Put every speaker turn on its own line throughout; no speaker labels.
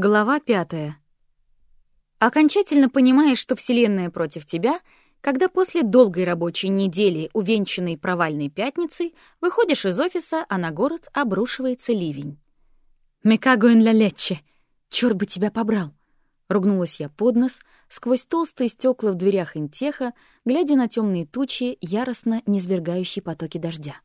Глава пятая. Окончательно понимаешь, что Вселенная против тебя, когда после долгой рабочей недели, увенчанной провальной пятницей, выходишь из офиса, а на город обрушивается ливень. «Мекагоин ля лече! Чёрт бы тебя побрал!» Ругнулась я под нос, сквозь толстые стекла в дверях интеха, глядя на темные тучи, яростно низвергающие потоки дождя.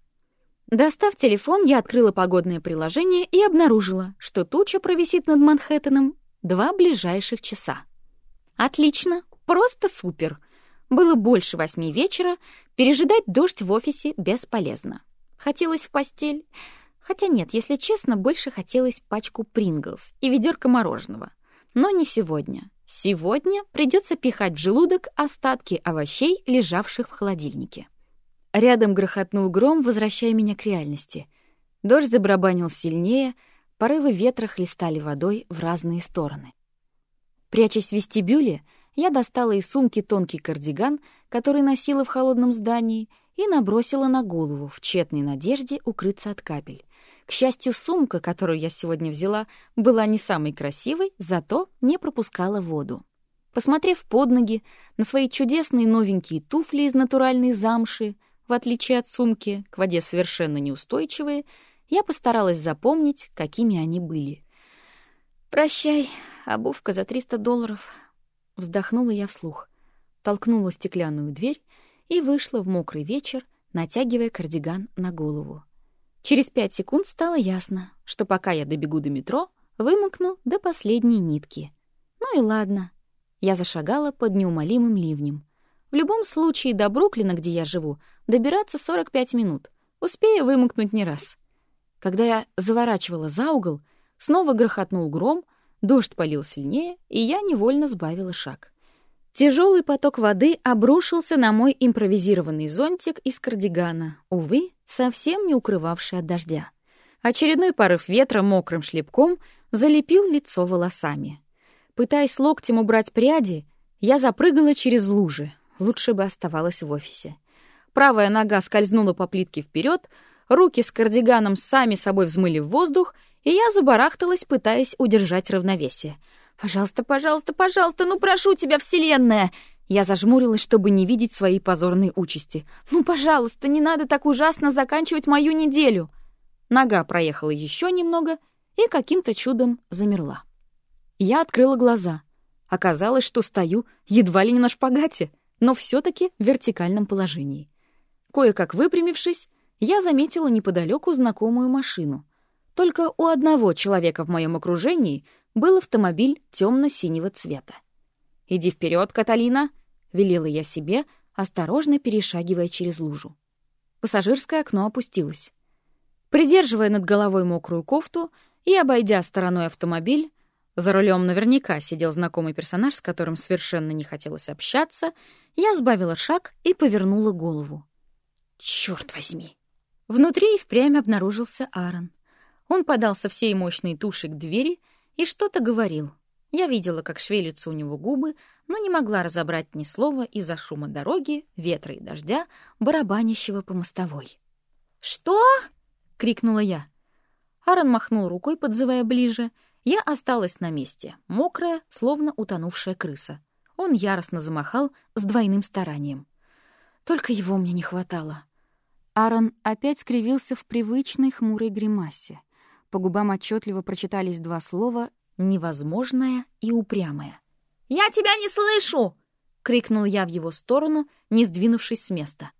Достав телефон, я открыла погодное приложение и обнаружила, что туча провисит над Манхэттеном два ближайших часа. Отлично, просто супер. Было больше восьми вечера, пережидать дождь в офисе бесполезно. Хотелось в постель. Хотя нет, если честно, больше хотелось пачку Принглс и ведерко мороженого. Но не сегодня. Сегодня придется пихать в желудок остатки овощей, лежавших в холодильнике. Рядом грохотнул гром, возвращая меня к реальности. Дождь забарабанил сильнее, порывы ветра хлестали водой в разные стороны. Прячась в вестибюле, я достала из сумки тонкий кардиган, который носила в холодном здании, и набросила на голову в тщетной надежде укрыться от капель. К счастью, сумка, которую я сегодня взяла, была не самой красивой, зато не пропускала воду. Посмотрев под ноги на свои чудесные новенькие туфли из натуральной замши, в отличие от сумки, к воде совершенно неустойчивые, я постаралась запомнить, какими они были. «Прощай, обувка за 300 долларов», — вздохнула я вслух, толкнула стеклянную дверь и вышла в мокрый вечер, натягивая кардиган на голову. Через пять секунд стало ясно, что пока я добегу до метро, вымокну до последней нитки. Ну и ладно. Я зашагала под неумолимым ливнем. В любом случае до Бруклина, где я живу, добираться 45 минут. Успею вымокнуть не раз. Когда я заворачивала за угол, снова грохотнул гром, дождь полил сильнее, и я невольно сбавила шаг. Тяжелый поток воды обрушился на мой импровизированный зонтик из кардигана, увы, совсем не укрывавший от дождя. Очередной порыв ветра мокрым шлепком залепил лицо волосами. Пытаясь локтем убрать пряди, я запрыгала через лужи, лучше бы оставалась в офисе. Правая нога скользнула по плитке вперед, руки с кардиганом сами собой взмыли в воздух, и я забарахталась, пытаясь удержать равновесие. «Пожалуйста, пожалуйста, пожалуйста, ну прошу тебя, Вселенная!» Я зажмурилась, чтобы не видеть своей позорной участи. «Ну, пожалуйста, не надо так ужасно заканчивать мою неделю!» Нога проехала еще немного и каким-то чудом замерла. Я открыла глаза. Оказалось, что стою едва ли не на шпагате, но все таки в вертикальном положении. Кое-как выпрямившись, я заметила неподалеку знакомую машину. Только у одного человека в моем окружении был автомобиль темно-синего цвета. «Иди вперед, Каталина!» — велела я себе, осторожно перешагивая через лужу. Пассажирское окно опустилось. Придерживая над головой мокрую кофту и обойдя стороной автомобиль, за рулем наверняка сидел знакомый персонаж, с которым совершенно не хотелось общаться, я сбавила шаг и повернула голову. Черт возьми! Внутри и впрямь обнаружился Аарон. Он подался всей мощной тушей к двери и что-то говорил. Я видела, как шевелятся у него губы, но не могла разобрать ни слова из-за шума дороги, ветра и дождя, барабанящего по мостовой. «Что?» — крикнула я. Аарон махнул рукой, подзывая ближе. Я осталась на месте, мокрая, словно утонувшая крыса. Он яростно замахал с двойным старанием. Только его мне не хватало. Аарон опять скривился в привычной хмурой гримасе. По губам отчетливо прочитались два слова «невозможное» и «упрямое». «Я тебя не слышу!» — крикнул я в его сторону, не сдвинувшись с места.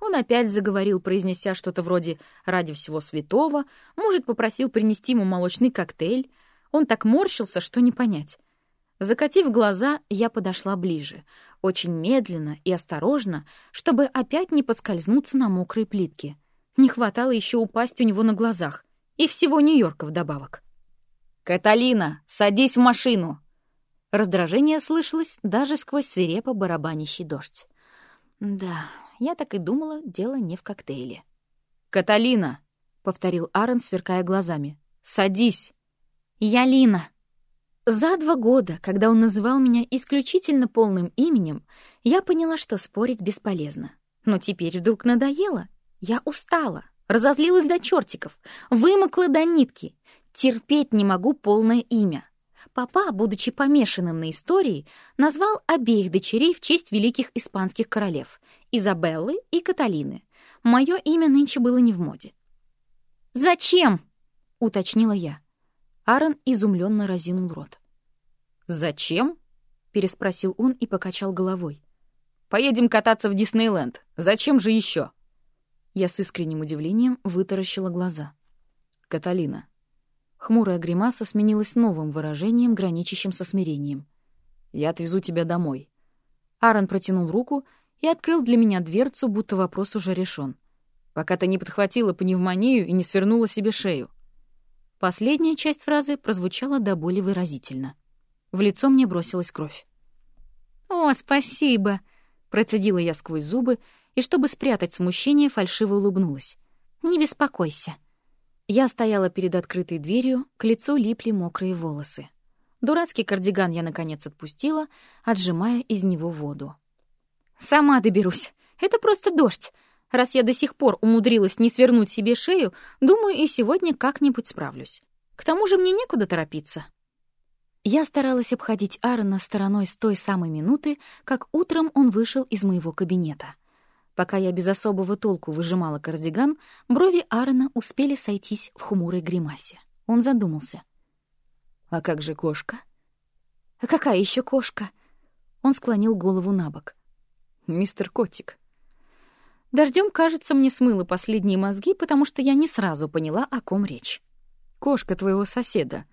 Он опять заговорил, произнеся что-то вроде «ради всего святого», может, попросил принести ему молочный коктейль. Он так морщился, что не понять. Закатив глаза, я подошла ближе очень медленно и осторожно, чтобы опять не поскользнуться на мокрой плитке. Не хватало еще упасть у него на глазах. И всего Нью-Йорка вдобавок. «Каталина, садись в машину!» Раздражение слышалось даже сквозь свирепо барабанящий дождь. Да, я так и думала, дело не в коктейле. «Каталина!» — повторил Аарон, сверкая глазами. «Садись!» «Я Лина!» За два года, когда он называл меня исключительно полным именем, я поняла, что спорить бесполезно. Но теперь вдруг надоело. Я устала, разозлилась до чертиков, вымокла до нитки. Терпеть не могу полное имя. Папа, будучи помешанным на истории, назвал обеих дочерей в честь великих испанских королев — Изабеллы и Каталины. Мое имя нынче было не в моде. «Зачем?» — уточнила я. Аарон изумленно разинул рот. «Зачем?» — переспросил он и покачал головой. «Поедем кататься в Диснейленд. Зачем же еще?» Я с искренним удивлением вытаращила глаза. «Каталина, Хмурая гримаса сменилась новым выражением, граничащим со смирением. «Я отвезу тебя домой». Аарон протянул руку и открыл для меня дверцу, будто вопрос уже решен. «Пока ты не подхватила пневмонию и не свернула себе шею». Последняя часть фразы прозвучала до боли выразительно. В лицо мне бросилась кровь. «О, спасибо!» — процедила я сквозь зубы, и, чтобы спрятать смущение, фальшиво улыбнулась. «Не беспокойся». Я стояла перед открытой дверью, к лицу липли мокрые волосы. Дурацкий кардиган я, наконец, отпустила, отжимая из него воду. «Сама доберусь. Это просто дождь. Раз я до сих пор умудрилась не свернуть себе шею, думаю, и сегодня как-нибудь справлюсь. К тому же мне некуда торопиться». Я старалась обходить Аарона стороной с той самой минуты, как утром он вышел из моего кабинета. Пока я без особого толку выжимала кардиган, брови Аарона успели сойтись в хмурой гримасе. Он задумался. «А как же кошка?» «А какая еще кошка?» Он склонил голову на бок. «Мистер Котик». Дождем, кажется, мне смыло последние мозги, потому что я не сразу поняла, о ком речь. «Кошка твоего соседа,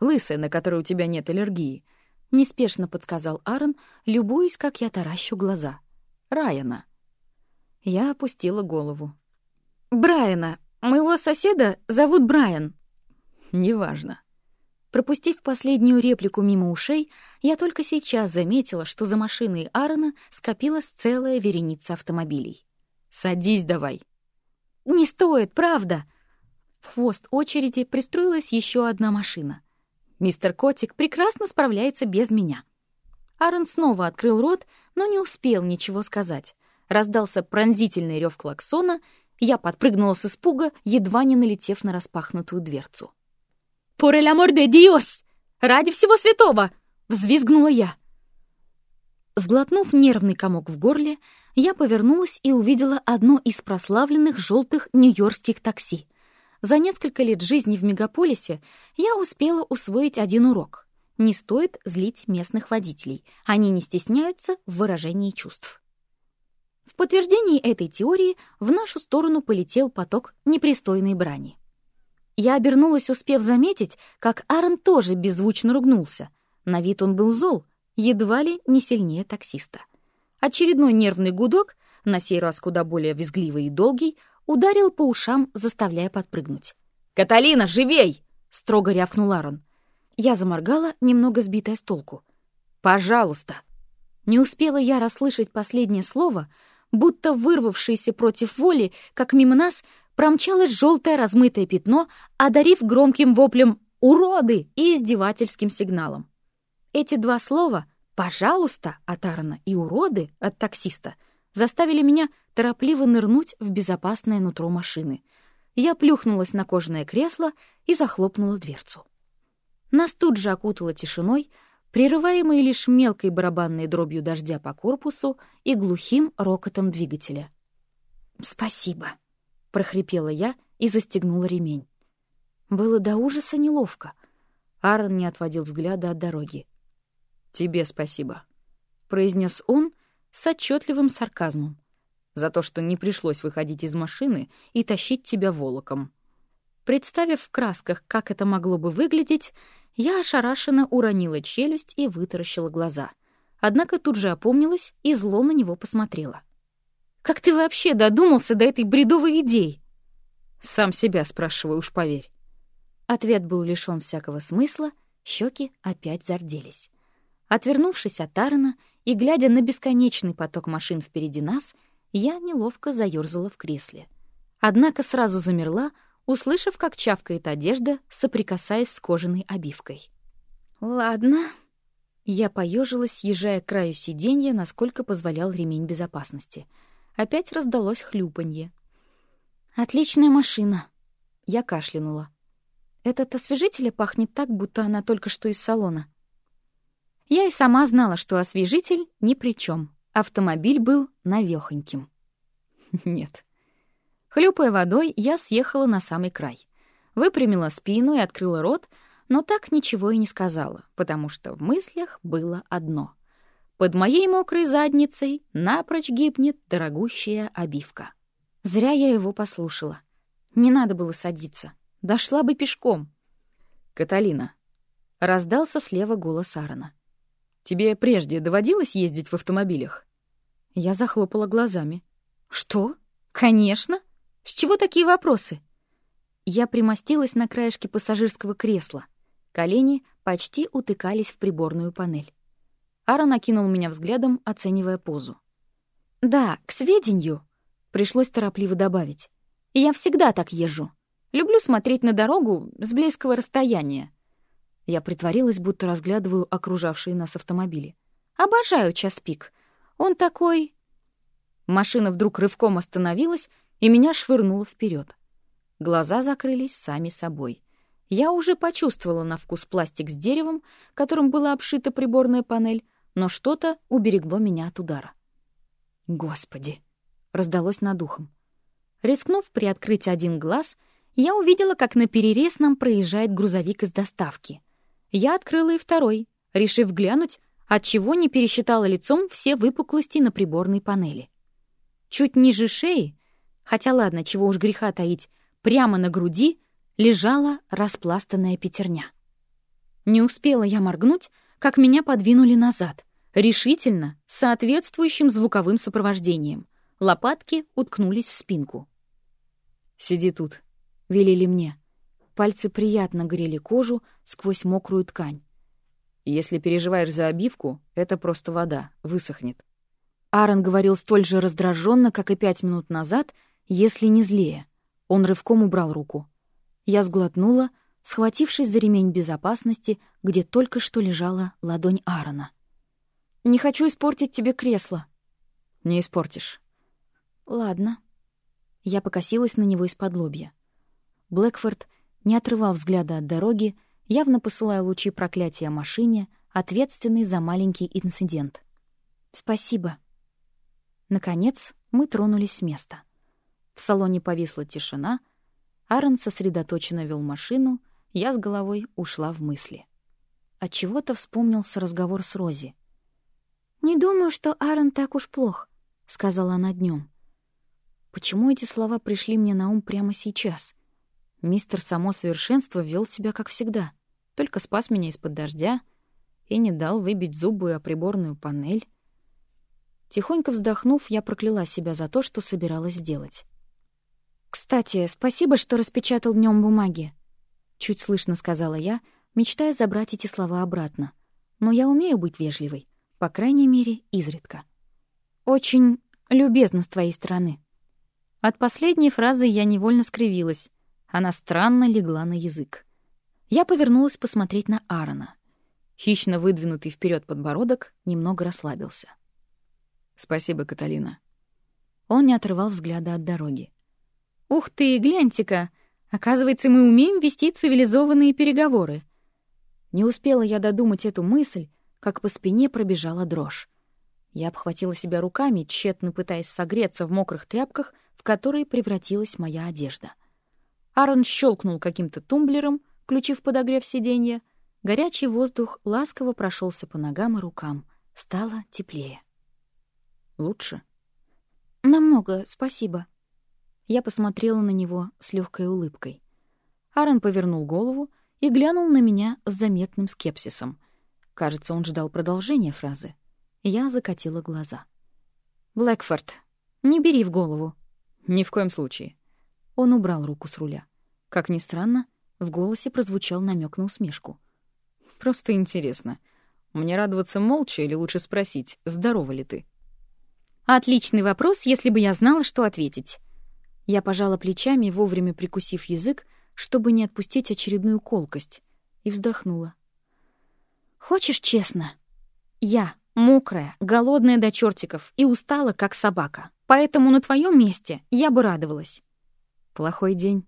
лысая, на которой у тебя нет аллергии», — неспешно подсказал Аарон, любуясь, как я таращу глаза. «Райана». Я опустила голову. «Брайана! Моего соседа зовут Брайан!» «Неважно». Пропустив последнюю реплику мимо ушей, я только сейчас заметила, что за машиной Аарона скопилась целая вереница автомобилей. «Садись давай!» «Не стоит, правда!» В хвост очереди пристроилась еще одна машина. Мистер Котик прекрасно справляется без меня. Аарон снова открыл рот, но не успел ничего сказать раздался пронзительный рев клаксона, я подпрыгнула с испуга, едва не налетев на распахнутую дверцу. «Por el amor de Dios! Ради всего святого!» — взвизгнула я. Сглотнув нервный комок в горле, я повернулась и увидела одно из прославленных желтых нью-йоркских такси. За несколько лет жизни в мегаполисе я успела усвоить один урок. Не стоит злить местных водителей, они не стесняются в выражении чувств. В подтверждении этой теории в нашу сторону полетел поток непристойной брани. Я обернулась, успев заметить, как Аарон тоже беззвучно ругнулся. На вид он был зол, едва ли не сильнее таксиста. Очередной нервный гудок, на сей раз куда более визгливый и долгий, ударил по ушам, заставляя подпрыгнуть. «Каталина, живей!» — строго рявкнул Аарон. Я заморгала, немного сбитая с толку. «Пожалуйста!» Не успела я расслышать последнее слово — будто вырвавшееся против воли, как мимо нас промчалось желтое размытое пятно, одарив громким воплем «Уроды!» и издевательским сигналом. Эти два слова «пожалуйста» от Арна и «уроды» от таксиста заставили меня торопливо нырнуть в безопасное нутро машины. Я плюхнулась на кожаное кресло и захлопнула дверцу. Нас тут же окутала тишиной, прерываемый лишь мелкой барабанной дробью дождя по корпусу и глухим рокотом двигателя. «Спасибо», — прохрипела я и застегнула ремень. Было до ужаса неловко. Аарон не отводил взгляда от дороги. «Тебе спасибо», — произнес он с отчетливым сарказмом, «за то, что не пришлось выходить из машины и тащить тебя волоком». Представив в красках, как это могло бы выглядеть, я ошарашенно уронила челюсть и вытаращила глаза. Однако тут же опомнилась и зло на него посмотрела. «Как ты вообще додумался до этой бредовой идеи?» «Сам себя спрашиваю, уж поверь». Ответ был лишён всякого смысла, щеки опять зарделись. Отвернувшись от Тарана и глядя на бесконечный поток машин впереди нас, я неловко заёрзала в кресле. Однако сразу замерла, услышав, как чавкает одежда, соприкасаясь с кожаной обивкой. «Ладно». Я поежилась, съезжая к краю сиденья, насколько позволял ремень безопасности. Опять раздалось хлюпанье. «Отличная машина». Я кашлянула. Этот освежитель пахнет так, будто она только что из салона. Я и сама знала, что освежитель ни при чем. Автомобиль был навёхоньким. Нет. Хлюпая водой, я съехала на самый край. Выпрямила спину и открыла рот, но так ничего и не сказала, потому что в мыслях было одно. Под моей мокрой задницей напрочь гибнет дорогущая обивка. Зря я его послушала. Не надо было садиться. Дошла бы пешком.
«Каталина», — раздался слева голос Аарона. «Тебе прежде доводилось ездить в автомобилях?»
Я захлопала глазами. «Что? Конечно! С чего такие вопросы?» Я примостилась на краешке пассажирского кресла. Колени почти утыкались в приборную панель. Ара накинул меня взглядом, оценивая позу. «Да, к сведению», — пришлось торопливо добавить. «Я всегда так езжу. Люблю смотреть на дорогу с близкого расстояния». Я притворилась, будто разглядываю окружавшие нас автомобили. «Обожаю час пик. Он такой...» Машина вдруг рывком остановилась, и меня швырнуло вперед. Глаза закрылись сами собой. Я уже почувствовала на вкус пластик с деревом, которым была обшита приборная панель, но что-то уберегло меня от удара. «Господи!» — раздалось над ухом. Рискнув приоткрыть один глаз, я увидела, как на перерез нам проезжает грузовик из доставки. Я открыла и второй, решив глянуть, отчего не пересчитала лицом все выпуклости на приборной панели. Чуть ниже шеи, хотя ладно, чего уж греха таить, прямо на груди лежала распластанная пятерня. Не успела я моргнуть, как меня подвинули назад, решительно, с соответствующим звуковым сопровождением. Лопатки уткнулись в спинку.
«Сиди тут», —
велели мне. Пальцы приятно грели кожу сквозь мокрую ткань.
«Если переживаешь за обивку, это просто вода, высохнет».
Аарон говорил столь же раздраженно, как и пять минут назад, если не злее. Он рывком убрал руку. Я сглотнула, схватившись за ремень безопасности, где только что лежала ладонь Аарона. «Не хочу испортить тебе кресло».
«Не испортишь».
«Ладно». Я покосилась на него из-под лобья. Блэкфорд не отрывал взгляда от дороги, явно посылая лучи проклятия машине, ответственной за маленький инцидент. «Спасибо». Наконец, мы тронулись с места. В салоне повисла тишина, Аарон сосредоточенно вел машину — я с головой ушла в мысли. От чего то вспомнился разговор с Рози. «Не думаю, что Аарон так уж плох», — сказала она днем. Почему эти слова пришли мне на ум прямо сейчас? Мистер Само Совершенство вел себя как всегда, только спас меня из-под дождя и не дал выбить зубы о приборную панель. Тихонько вздохнув, я прокляла себя за то, что собиралась сделать. «Кстати, спасибо, что распечатал днем бумаги», Чуть слышно сказала я, мечтая забрать эти слова обратно. Но я умею быть вежливой, по крайней мере, изредка. Очень любезно с твоей стороны. От последней фразы я невольно скривилась. Она странно легла на язык. Я повернулась посмотреть на Аарона. Хищно выдвинутый вперед подбородок немного расслабился.
«Спасибо, Каталина».
Он не отрывал взгляда от дороги. «Ух ты, гляньте-ка! Оказывается, мы умеем вести цивилизованные переговоры. Не успела я додумать эту мысль, как по спине пробежала дрожь. Я обхватила себя руками, тщетно пытаясь согреться в мокрых тряпках, в которые превратилась моя одежда. Аарон щелкнул каким-то тумблером, включив подогрев сиденья. Горячий воздух ласково прошелся по ногам и рукам. Стало теплее.
«Лучше?»
«Намного, спасибо», я посмотрела на него с легкой улыбкой. Аарон повернул голову и глянул на меня с заметным скепсисом. Кажется, он ждал продолжения фразы. Я закатила глаза. «Блэкфорд, не бери в голову».
«Ни в коем случае».
Он убрал руку с руля. Как ни странно, в голосе прозвучал намек на усмешку.
«Просто интересно. Мне радоваться молча или лучше спросить, здорова ли ты?»
«Отличный вопрос, если бы я знала, что ответить». Я пожала плечами, вовремя прикусив язык, чтобы не отпустить очередную колкость, и вздохнула. «Хочешь честно? Я мокрая, голодная до чертиков и устала, как собака. Поэтому на твоем месте я бы радовалась».
«Плохой день».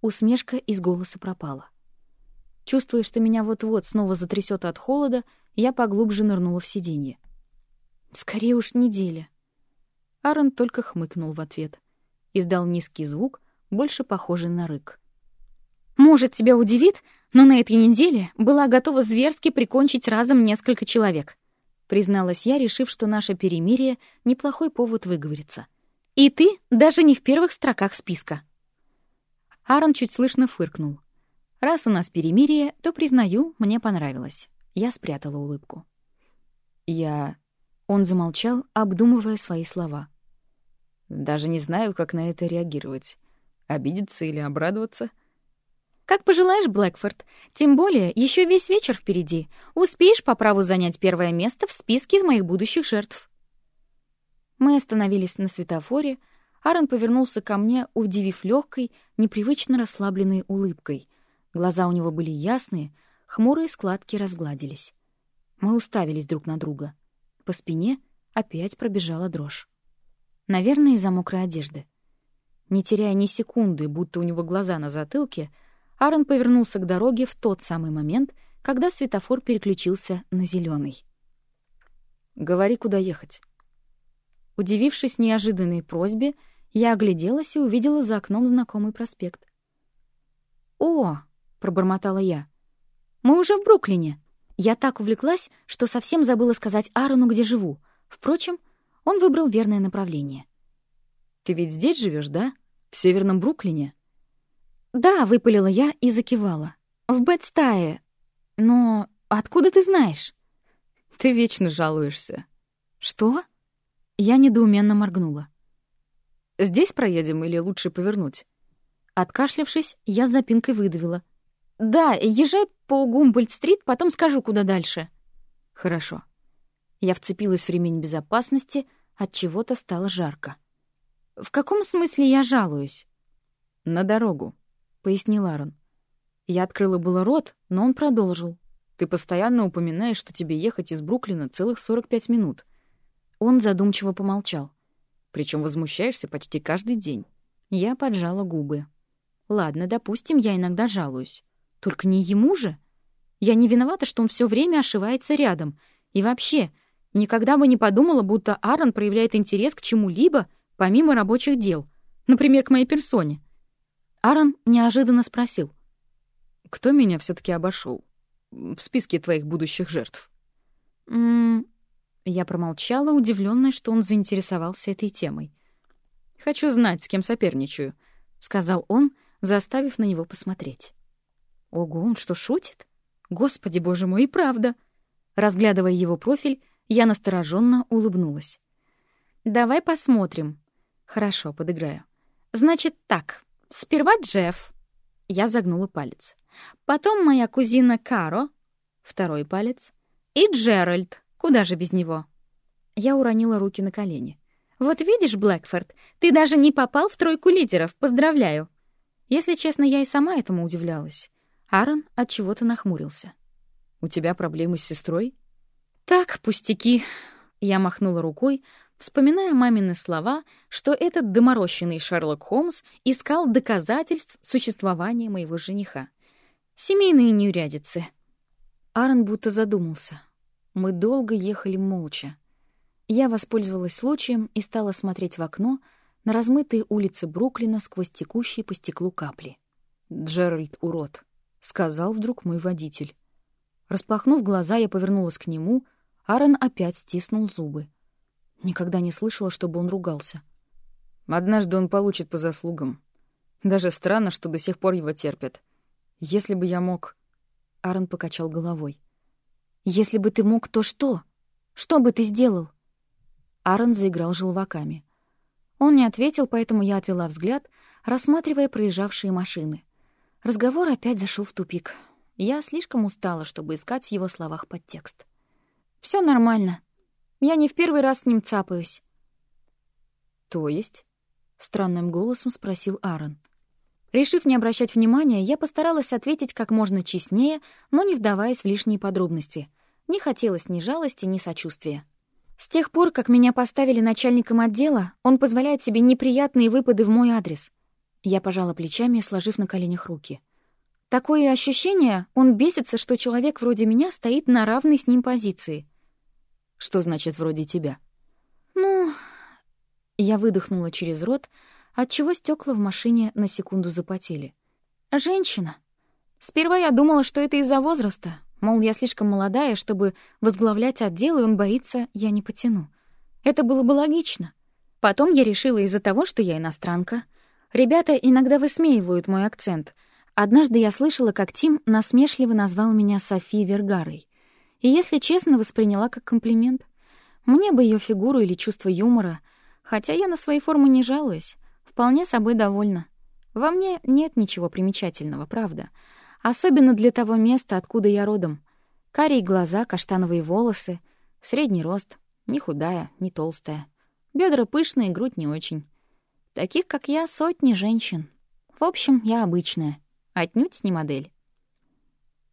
Усмешка из голоса пропала. Чувствуя, что меня вот-вот снова затрясет от холода, я поглубже нырнула в сиденье. «Скорее уж неделя». Аарон только хмыкнул в ответ. Издал низкий звук, больше похожий на рык. «Может, тебя удивит, но на этой неделе была готова зверски прикончить разом несколько человек», призналась я, решив, что наше перемирие — неплохой повод выговориться. «И ты даже не в первых строках списка». Аарон чуть слышно фыркнул. «Раз у нас перемирие, то, признаю, мне понравилось». Я спрятала улыбку. «Я...» Он замолчал, обдумывая свои слова. «Даже не знаю, как на это реагировать. Обидеться или обрадоваться?»
«Как пожелаешь, Блэкфорд. Тем более, еще весь вечер впереди. Успеешь по праву занять первое место в списке из моих будущих жертв». Мы остановились на светофоре, Аарон повернулся ко мне, удивив легкой, непривычно расслабленной улыбкой. Глаза у него были ясные, хмурые складки разгладились. Мы уставились друг на друга. По спине опять пробежала дрожь. Наверное, из-за мокрой одежды. Не теряя ни секунды, будто у него глаза на затылке, Аарон повернулся к дороге в тот самый момент, когда светофор переключился на зеленый.
«Говори, куда ехать».
Удивившись неожиданной просьбе, я огляделась и увидела за окном знакомый проспект. «О!» — пробормотала я. «Мы уже в Бруклине!» Я так увлеклась, что совсем забыла сказать Аарону, где живу. Впрочем, он выбрал верное направление.
«Ты ведь здесь живешь, да? В Северном Бруклине?»
«Да», — выпалила я и закивала. «В Бэтстае. Но откуда ты знаешь?»
«Ты вечно жалуешься».
«Что?» Я недоуменно моргнула.
«Здесь проедем или лучше повернуть?»
Откашлявшись, я с запинкой выдавила. «Да, езжай по Гумбольд-стрит, потом скажу, куда дальше».
«Хорошо». Я вцепилась в ремень безопасности, от чего то стало жарко.
«В каком смысле я жалуюсь?»
«На дорогу», — пояснил Аарон.
Я открыла было рот, но он продолжил.
«Ты постоянно упоминаешь, что тебе ехать из Бруклина целых 45 минут.
Он задумчиво помолчал.
Причем возмущаешься почти каждый день.
Я поджала губы. Ладно, допустим, я иногда жалуюсь. Только не ему же. Я не виновата, что он все время ошивается рядом. И вообще, никогда бы не подумала, будто Аарон проявляет интерес к чему-либо, помимо рабочих дел. Например, к моей персоне. Аарон неожиданно спросил.
«Кто меня все таки обошел в списке твоих будущих жертв?»
«М я промолчала, удивленная, что он заинтересовался этой темой.
«Хочу знать, с кем соперничаю», — сказал он, заставив на него посмотреть.
«Ого, он что, шутит? Господи, боже мой, и правда!» Разглядывая его профиль, я настороженно улыбнулась. «Давай посмотрим». «Хорошо, подыграю». «Значит так, сперва Джефф». Я загнула палец. «Потом моя кузина Каро». Второй палец. «И Джеральд». Куда же без него? Я уронила руки на колени. Вот видишь, Блэкфорд, ты даже не попал в тройку лидеров. Поздравляю. Если честно, я и сама этому удивлялась. Аарон от чего-то нахмурился.
У тебя проблемы с сестрой?
Так, пустяки. Я махнула рукой, вспоминая мамины слова, что этот доморощенный Шерлок Холмс искал доказательств существования моего жениха. Семейные неурядицы. Аарон будто задумался. Мы долго ехали молча. Я воспользовалась случаем и стала смотреть в окно на размытые улицы Бруклина сквозь текущие по стеклу капли.
«Джеральд — урод», — сказал вдруг мой водитель.
Распахнув глаза, я повернулась к нему, Аарон опять стиснул зубы. Никогда не слышала, чтобы он ругался.
Однажды он получит по заслугам. Даже странно, что до сих пор его терпят. Если бы я мог...
Аарон покачал головой. Если бы ты мог, то что? Что бы ты сделал? Аарон заиграл желваками. Он не ответил, поэтому я отвела взгляд, рассматривая проезжавшие машины. Разговор опять зашел в тупик. Я слишком устала, чтобы искать в его словах подтекст. Все нормально. Я не в первый раз с ним цапаюсь.
То есть?
странным голосом спросил Аарон. Решив не обращать внимания, я постаралась ответить как можно честнее, но не вдаваясь в лишние подробности. Не хотелось ни жалости, ни сочувствия. С тех пор, как меня поставили начальником отдела, он позволяет себе неприятные выпады в мой адрес. Я пожала плечами, сложив на коленях руки. Такое ощущение, он бесится, что человек вроде меня стоит на равной с ним позиции.
Что значит «вроде тебя»?
Ну... Я выдохнула через рот, отчего стекла в машине на секунду запотели. Женщина. Сперва я думала, что это из-за возраста, мол, я слишком молодая, чтобы возглавлять отдел, и он боится, я не потяну. Это было бы логично. Потом я решила из-за того, что я иностранка. Ребята иногда высмеивают мой акцент. Однажды я слышала, как Тим насмешливо назвал меня Софи Вергарой. И, если честно, восприняла как комплимент. Мне бы ее фигуру или чувство юмора, хотя я на свои формы не жалуюсь, вполне собой довольна. Во мне нет ничего примечательного, правда. Особенно для того места, откуда я родом. Карие глаза, каштановые волосы, средний рост, не худая, не толстая. Бедра пышные, грудь не очень. Таких, как я, сотни женщин. В общем, я обычная, отнюдь не модель.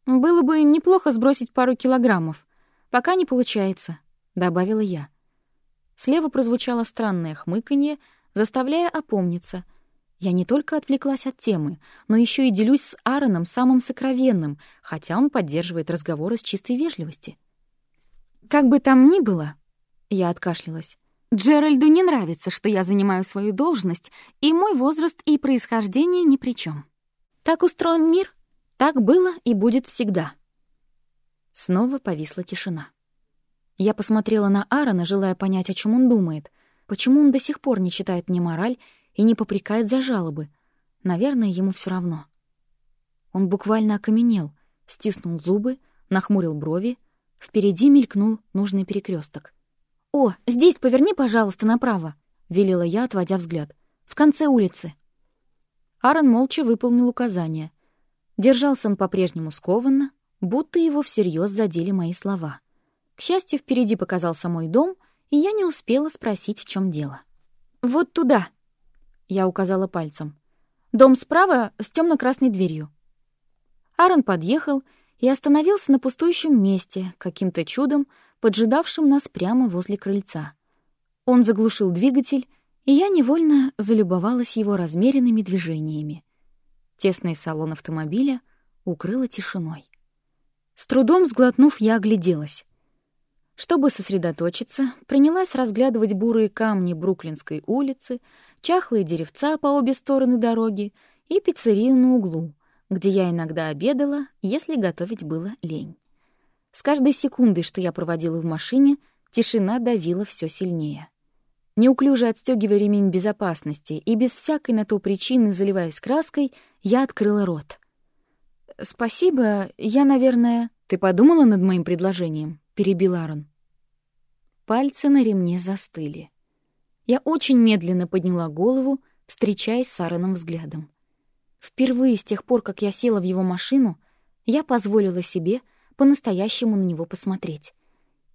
«Было бы неплохо сбросить пару килограммов. Пока не получается», — добавила я. Слева прозвучало странное хмыканье, заставляя опомниться. Я не только отвлеклась от темы, но еще и делюсь с Аароном самым сокровенным, хотя он поддерживает разговоры с чистой вежливости. «Как бы там ни было», — я откашлялась, Джеральду не нравится, что я занимаю свою должность, и мой возраст и происхождение ни при чем. Так устроен мир, так было и будет всегда. Снова повисла тишина. Я посмотрела на Аарона, желая понять, о чем он думает, почему он до сих пор не читает мне мораль и не попрекает за жалобы. Наверное, ему все равно. Он буквально окаменел, стиснул зубы, нахмурил брови, впереди мелькнул нужный перекресток. «О, здесь поверни, пожалуйста, направо», — велела я, отводя взгляд. «В конце улицы». Аарон молча выполнил указание. Держался он по-прежнему скованно, будто его всерьез задели мои слова. К счастью, впереди показался мой дом, и я не успела спросить, в чем дело. «Вот туда», — я указала пальцем. «Дом справа с темно красной дверью». Аарон подъехал и остановился на пустующем месте, каким-то чудом поджидавшим нас прямо возле крыльца. Он заглушил двигатель, и я невольно залюбовалась его размеренными движениями. Тесный салон автомобиля укрыло тишиной. С трудом сглотнув, я огляделась. Чтобы сосредоточиться, принялась разглядывать бурые камни Бруклинской улицы, чахлые деревца по обе стороны дороги и пиццерию на углу, где я иногда обедала, если готовить было лень. С каждой секундой, что я проводила в машине, тишина давила все сильнее. Неуклюже отстегивая ремень безопасности и без всякой на то причины заливаясь краской, я открыла рот. «Спасибо, я, наверное...» «Ты подумала над моим предложением?» — перебил Аарон. Пальцы на ремне застыли. Я очень медленно подняла голову, встречаясь с Аароном взглядом. Впервые с тех пор, как я села в его машину, я позволила себе — по-настоящему на него посмотреть.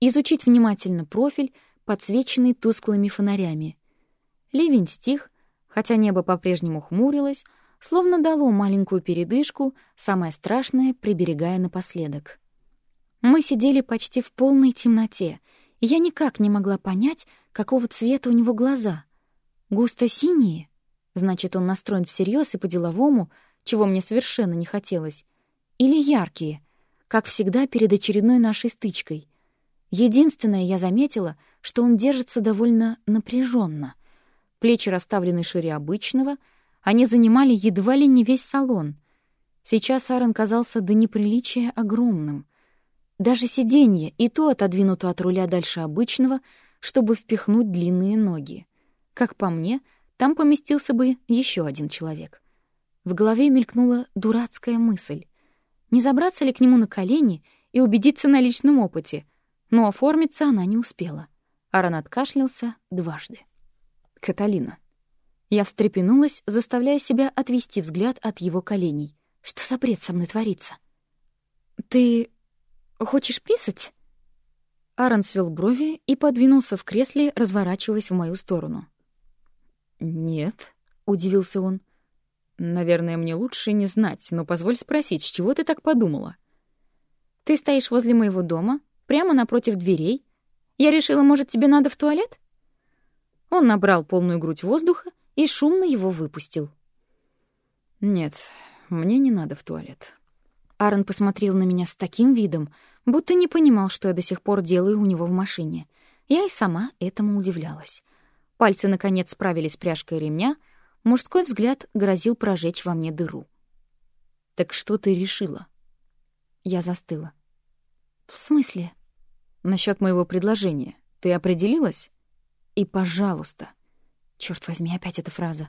Изучить внимательно профиль, подсвеченный тусклыми фонарями. Ливень стих, хотя небо по-прежнему хмурилось, словно дало маленькую передышку, самое страшное приберегая напоследок. Мы сидели почти в полной темноте, и я никак не могла понять, какого цвета у него глаза. Густо синие? Значит, он настроен всерьез и по-деловому, чего мне совершенно не хотелось. Или яркие — как всегда перед очередной нашей стычкой. Единственное, я заметила, что он держится довольно напряженно. Плечи расставлены шире обычного, они занимали едва ли не весь салон. Сейчас Аарон казался до неприличия огромным. Даже сиденье и то отодвинуто от руля дальше обычного, чтобы впихнуть длинные ноги. Как по мне, там поместился бы еще один человек. В голове мелькнула дурацкая мысль. Не забраться ли к нему на колени и убедиться на личном опыте? Но оформиться она не успела. Аран откашлялся дважды. «Каталина». Я встрепенулась, заставляя себя отвести взгляд от его коленей. «Что за бред со мной творится?» «Ты хочешь писать?» Аарон свел брови и подвинулся в кресле, разворачиваясь в мою сторону. «Нет», — удивился он. Наверное, мне лучше не знать, но позволь спросить, с чего ты так подумала? Ты стоишь возле моего дома, прямо напротив дверей. Я решила, может, тебе надо в туалет? Он набрал полную грудь воздуха и шумно его выпустил. Нет, мне не надо в туалет. Аарон посмотрел на меня с таким видом, будто не понимал, что я до сих пор делаю у него в машине. Я и сама этому удивлялась. Пальцы, наконец, справились с пряжкой ремня, мужской взгляд грозил прожечь во мне дыру. «Так что ты решила?» Я застыла. «В смысле?» «Насчёт моего предложения. Ты определилась?» «И, пожалуйста...» Чёрт возьми, опять эта фраза.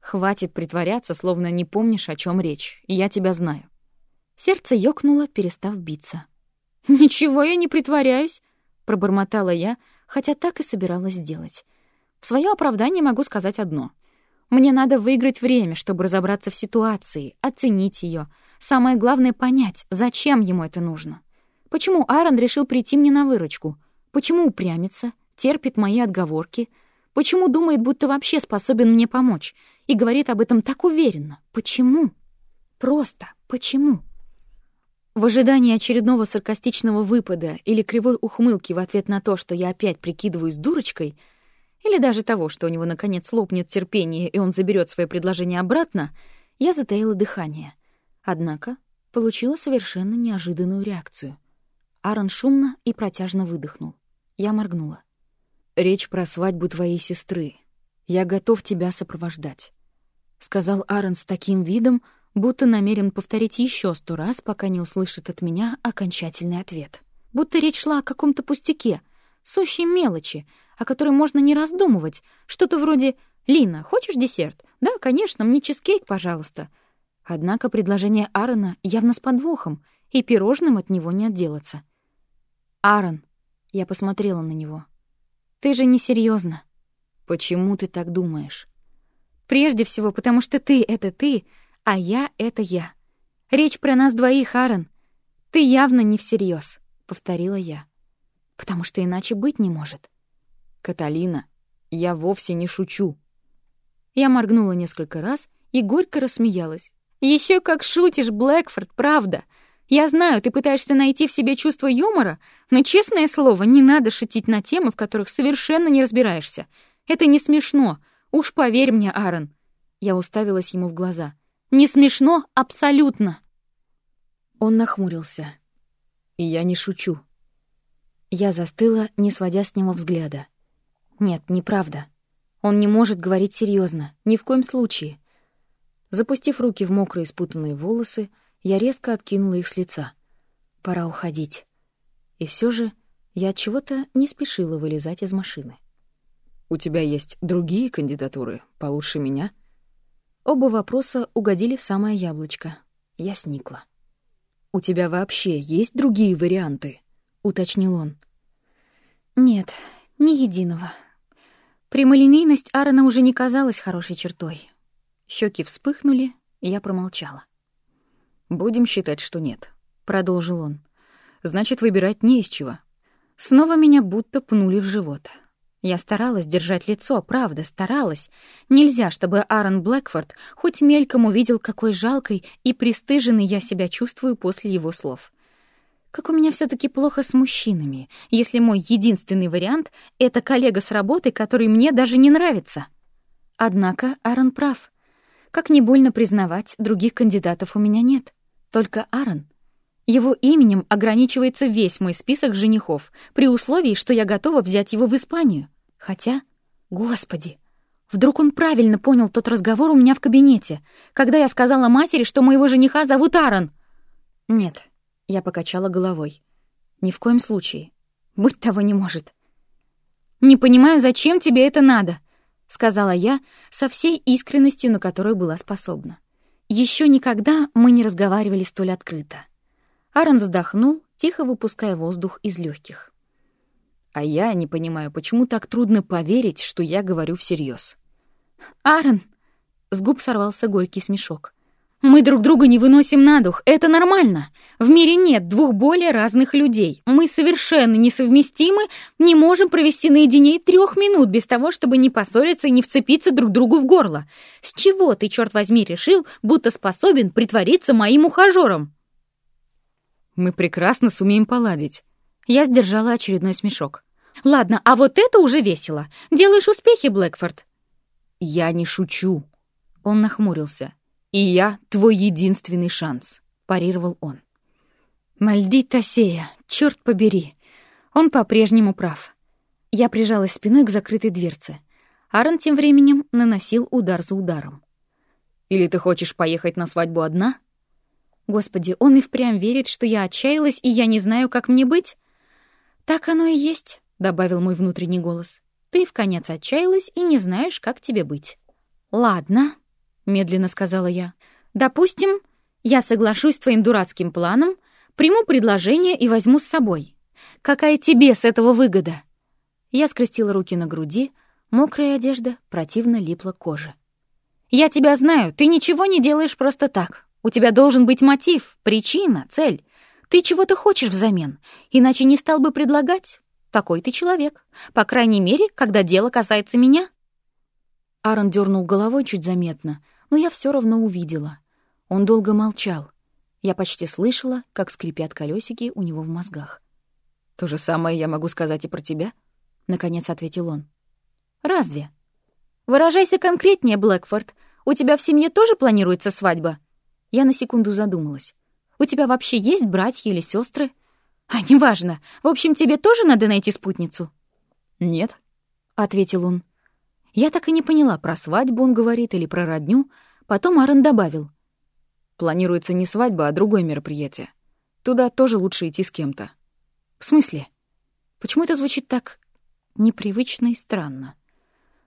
«Хватит притворяться, словно не помнишь, о чём речь. Я тебя знаю». Сердце ёкнуло, перестав биться. «Ничего я не притворяюсь», — пробормотала я, хотя так и собиралась сделать. В своё оправдание могу сказать одно. Мне надо выиграть время, чтобы разобраться в ситуации, оценить её, Самое главное — понять, зачем ему это нужно. Почему Аарон решил прийти мне на выручку? Почему упрямится, терпит мои отговорки? Почему думает, будто вообще способен мне помочь? И говорит об этом так уверенно? Почему? Просто почему? В ожидании очередного саркастичного выпада или кривой ухмылки в ответ на то, что я опять прикидываюсь дурочкой, или даже того, что у него наконец лопнет терпение и он заберет свое предложение обратно, я затаила дыхание — Однако получила совершенно неожиданную реакцию. Аарон шумно и протяжно выдохнул. Я моргнула. «Речь про свадьбу твоей сестры. Я готов тебя сопровождать», — сказал Аарон с таким видом, будто намерен повторить еще сто раз, пока не услышит от меня окончательный ответ. Будто речь шла о каком-то пустяке, сущей мелочи, о которой можно не раздумывать, что-то вроде «Лина, хочешь десерт? Да, конечно, мне чизкейк, пожалуйста», Однако предложение Аарона явно с подвохом, и пирожным от него не отделаться. «Аарон», — я посмотрела на него, — «ты же не серьезно. «Почему ты так думаешь?» «Прежде всего, потому что ты — это ты, а я — это я. Речь про нас двоих, Аарон. Ты явно не всерьез, повторила я. «Потому что иначе быть не может».
«Каталина, я вовсе не шучу».
Я моргнула несколько раз и горько рассмеялась. Еще как шутишь, Блэкфорд, правда. Я знаю, ты пытаешься найти в себе чувство юмора, но, честное слово, не надо шутить на темы, в которых совершенно не разбираешься. Это не смешно. Уж поверь мне, Аарон. Я уставилась ему в глаза. Не смешно абсолютно. Он нахмурился.
И я не шучу.
Я застыла, не сводя с него взгляда. Нет, неправда. Он не может говорить серьезно, ни в коем случае. Запустив руки в мокрые спутанные волосы, я резко откинула их с лица. Пора уходить. И все же я от чего-то не спешила вылезать из машины.
«У тебя есть другие кандидатуры, получше меня?»
Оба вопроса угодили в самое яблочко. Я сникла.
«У тебя вообще есть другие варианты?» — уточнил он.
«Нет, ни единого. Прямолинейность Аарона уже не казалась хорошей чертой. Щеки вспыхнули, и я промолчала.
«Будем считать, что нет», — продолжил он. «Значит, выбирать не из чего».
Снова меня будто пнули в живот. Я старалась держать лицо, правда, старалась. Нельзя, чтобы Аарон Блэкфорд хоть мельком увидел, какой жалкой и пристыженной я себя чувствую после его слов. Как у меня все таки плохо с мужчинами, если мой единственный вариант — это коллега с работы, который мне даже не нравится. Однако Аарон прав. Как не больно признавать, других кандидатов у меня нет. Только Аарон. Его именем ограничивается весь мой список женихов, при условии, что я готова взять его в Испанию. Хотя, господи, вдруг он правильно понял тот разговор у меня в кабинете, когда я сказала матери, что моего жениха зовут Аарон. Нет, я покачала головой. Ни в коем случае. Быть того не может. Не понимаю, зачем тебе это надо. — сказала я со всей искренностью, на которую была способна. Еще никогда мы не разговаривали столь открыто. Аарон вздохнул, тихо выпуская воздух из легких.
«А я не понимаю, почему так трудно поверить, что я говорю всерьез.
«Аарон!» — с губ сорвался горький смешок. Мы друг друга не выносим на дух, это нормально. В мире нет двух более разных людей. Мы совершенно несовместимы, не можем провести наедине трех минут без того, чтобы не поссориться и не вцепиться друг другу в горло. С чего ты, черт возьми, решил, будто способен притвориться моим ухажером?
Мы прекрасно сумеем поладить.
Я сдержала очередной смешок. Ладно, а вот это уже весело. Делаешь успехи, Блэкфорд.
Я не шучу.
Он нахмурился.
И я твой единственный шанс», — парировал он.
Мальдита Сея, черт побери. Он по-прежнему прав. Я прижалась спиной к закрытой дверце. Аарон тем временем наносил удар за ударом.
«Или ты хочешь поехать на свадьбу одна?»
Господи, он и впрямь верит, что я отчаялась, и я не знаю, как мне быть. «Так оно и есть», — добавил мой внутренний голос. «Ты в конец отчаялась и не знаешь, как тебе быть». «Ладно», — медленно сказала я. «Допустим, я соглашусь с твоим дурацким планом, приму предложение и возьму с собой. Какая тебе с этого выгода?» Я скрестила руки на груди, мокрая одежда противно липла коже. «Я тебя знаю, ты ничего не делаешь просто так. У тебя должен быть мотив, причина, цель. Ты чего-то хочешь взамен, иначе не стал бы предлагать. Такой ты человек. По крайней мере, когда дело касается меня».
Аарон дернул головой чуть заметно, но я все равно увидела. Он долго молчал. Я почти слышала, как скрипят колесики у него в мозгах. «То же самое я могу сказать и про тебя», — наконец ответил он.
«Разве?» «Выражайся конкретнее, Блэкфорд. У тебя в семье тоже планируется свадьба?» Я на секунду задумалась. «У тебя вообще есть братья или сестры? «А, неважно. В общем, тебе тоже надо найти спутницу?»
«Нет», — ответил он. Я так и не поняла, про свадьбу он говорит или про родню. Потом Аарон добавил. «Планируется не свадьба, а другое мероприятие. Туда тоже лучше идти с кем-то». «В смысле? Почему это звучит так непривычно и странно?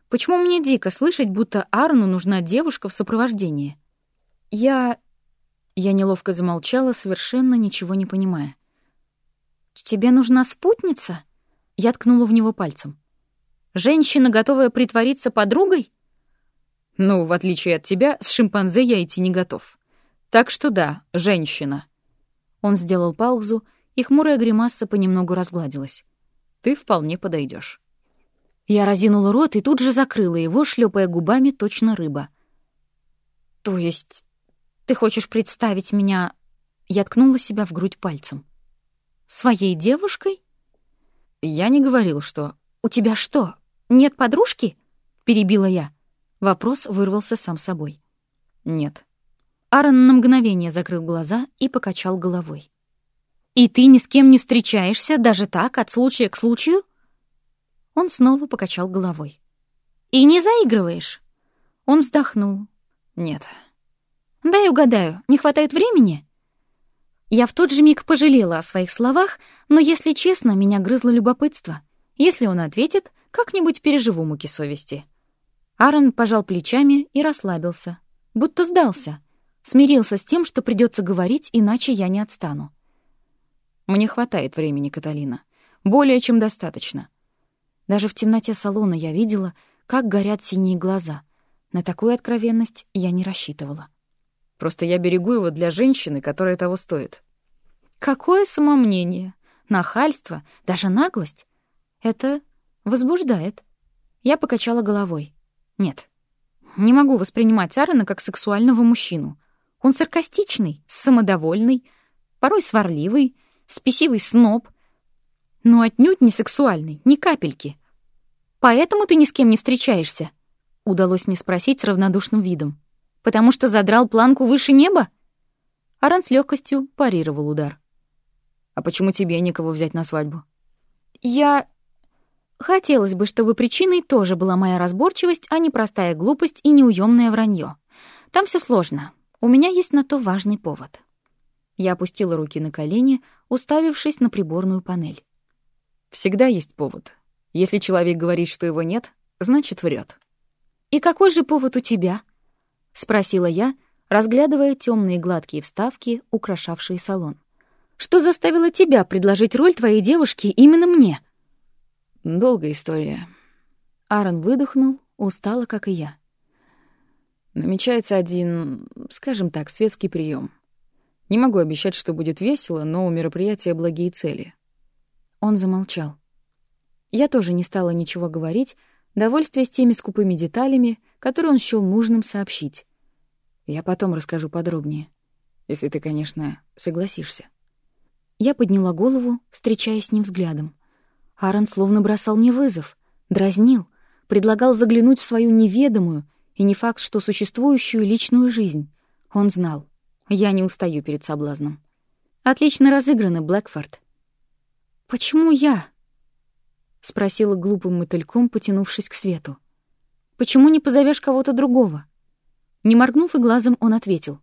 Почему мне дико слышать, будто Аарону нужна девушка в сопровождении?» «Я...» Я неловко замолчала, совершенно ничего не понимая. «Тебе нужна спутница?» Я ткнула в него пальцем. Женщина, готовая притвориться подругой? Ну, в отличие от тебя, с шимпанзе я идти не готов. Так что да, женщина. Он сделал паузу, и хмурая гримаса понемногу разгладилась. Ты вполне подойдешь. Я разинула рот и тут же закрыла его, шлепая губами точно рыба. То есть ты хочешь представить меня... Я ткнула себя в грудь пальцем. Своей девушкой? Я не говорил, что... У тебя что, нет подружки?» — перебила я. Вопрос вырвался сам собой. «Нет». Аарон на мгновение закрыл глаза и покачал головой. «И ты ни с кем не встречаешься, даже так, от случая к случаю?» Он снова покачал головой. «И не заигрываешь?» Он вздохнул. «Нет». «Дай угадаю, не хватает времени?» Я в тот же миг пожалела о своих словах, но, если честно, меня грызло любопытство. Если он ответит, как-нибудь переживу муки совести. Аарон пожал плечами и расслабился. Будто сдался. Смирился с тем, что придется говорить, иначе я не отстану. Мне хватает времени, Каталина. Более чем достаточно. Даже в темноте салона я видела, как горят синие глаза. На такую откровенность я не рассчитывала. Просто я берегу его для женщины, которая того стоит. Какое самомнение, нахальство, даже наглость. Это Возбуждает. Я покачала головой. Нет. Не могу воспринимать Аарона как сексуального мужчину. Он саркастичный, самодовольный, порой сварливый, спесивый сноб, но отнюдь не сексуальный, ни капельки. «Поэтому ты ни с кем не встречаешься?» — удалось мне спросить с равнодушным видом. «Потому что задрал планку выше неба?» Аран с легкостью парировал удар. «А почему тебе некого взять на свадьбу?» «Я... Хотелось бы, чтобы причиной тоже была моя разборчивость, а не простая глупость и неуемное вранье. Там все сложно. У меня есть на то важный повод. Я опустила руки на колени, уставившись на приборную панель. Всегда есть повод. Если человек говорит, что его нет, значит, врет. «И какой же повод у тебя?» — спросила я, разглядывая темные гладкие вставки, украшавшие салон. «Что заставило тебя предложить роль твоей девушки именно мне?» Долгая история. Аарон выдохнул, устало, как и я. Намечается один, скажем так, светский прием. Не могу обещать, что будет весело, но у мероприятия благие цели. Он замолчал. Я тоже не стала ничего говорить, довольствие с теми скупыми деталями, которые он счёл нужным сообщить. Я потом расскажу подробнее, если ты, конечно, согласишься. Я подняла голову, встречаясь с ним взглядом. Аарон словно бросал мне вызов, дразнил, предлагал заглянуть в свою неведомую и не факт, что существующую личную жизнь, Он знал. Я не устаю перед соблазном. Отлично разыграны, Блэкфорд. «Почему я?» — спросила глупым мотыльком, потянувшись к свету. «Почему не позовешь кого-то другого?» Не моргнув и глазом, он ответил.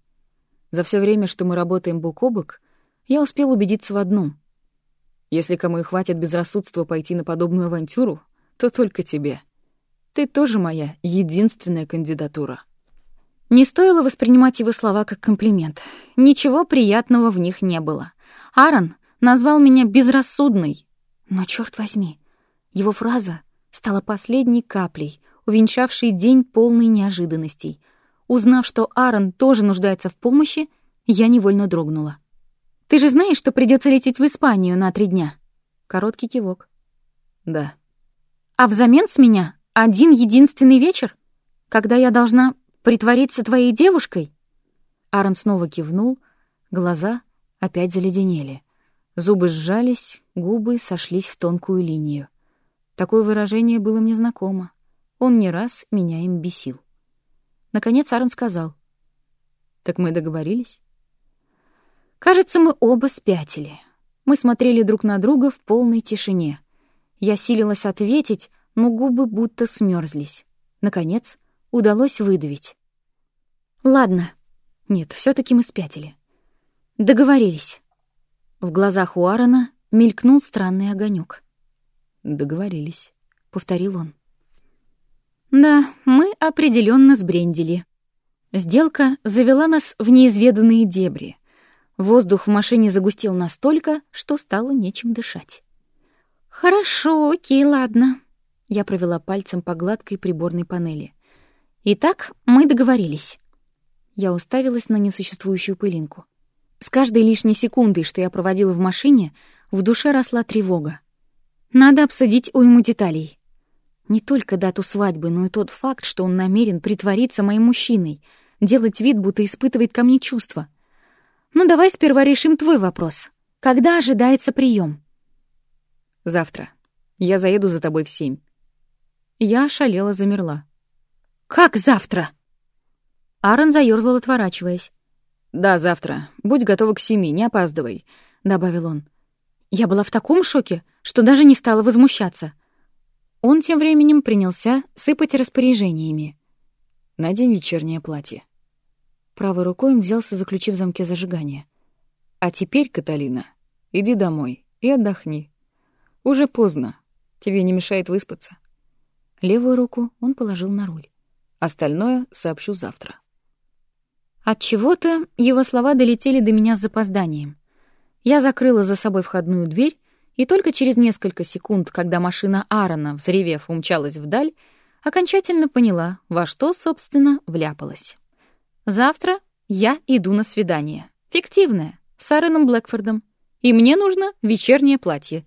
«За все время, что мы работаем бок о бок, я успел убедиться в одном. Если кому и хватит безрассудства пойти на подобную авантюру, то только тебе. Ты тоже моя единственная кандидатура». Не стоило воспринимать его слова как комплимент. Ничего приятного в них не было. Аарон назвал меня безрассудной. Но, черт возьми, его фраза стала последней каплей, увенчавшей день полный неожиданностей. Узнав, что Аарон тоже нуждается в помощи, я невольно дрогнула. «Ты же знаешь, что придется лететь в Испанию на три дня?» Короткий кивок. «Да». «А взамен с меня один единственный вечер, когда я должна Притвориться твоей девушкой?» Аарон снова кивнул, глаза опять заледенели. Зубы сжались, губы сошлись в тонкую линию. Такое выражение было мне знакомо. Он не раз меня им бесил. Наконец Аарон сказал. «Так мы договорились?» Кажется, мы оба спятили. Мы смотрели друг на друга в полной тишине. Я силилась ответить, но губы будто смерзлись. Наконец, удалось выдавить. «Ладно. Нет, все таки мы спятили. Договорились». В глазах у Аарона мелькнул странный огонек. «Договорились», — повторил он. «Да, мы определенно сбрендили. Сделка завела нас в неизведанные дебри. Воздух в машине загустел настолько, что стало нечем дышать. «Хорошо, окей, ладно». Я провела пальцем по гладкой приборной панели. Итак, мы договорились. Я уставилась на несуществующую пылинку. С каждой лишней секундой, что я проводила в машине, в душе росла тревога. Надо обсудить уйму деталей. Не только дату свадьбы, но и тот факт, что он намерен притвориться моим мужчиной, делать вид, будто испытывает ко мне чувства. Ну, давай сперва решим твой вопрос. Когда ожидается прием? Завтра. Я заеду за тобой в семь. Я ошалела, замерла. «Как завтра?» Аарон заёрзал, отворачиваясь. «Да, завтра. Будь готова к семи, не опаздывай», — добавил он. Я была в таком шоке, что даже не стала возмущаться. Он тем временем принялся сыпать распоряжениями. «Надень вечернее платье». Правой рукой он взялся за ключи в замке зажигания. «А теперь, Каталина, иди домой и отдохни. Уже поздно. Тебе не мешает выспаться». Левую руку он положил на руль. Остальное сообщу завтра. От чего-то его слова долетели до меня с запозданием. Я закрыла за собой входную дверь, и только через несколько секунд, когда машина Аарона, взревев, умчалась вдаль, окончательно поняла, во что, собственно, вляпалась. Завтра я иду на свидание. Фиктивное, с Аароном Блэкфордом. И мне нужно вечернее платье.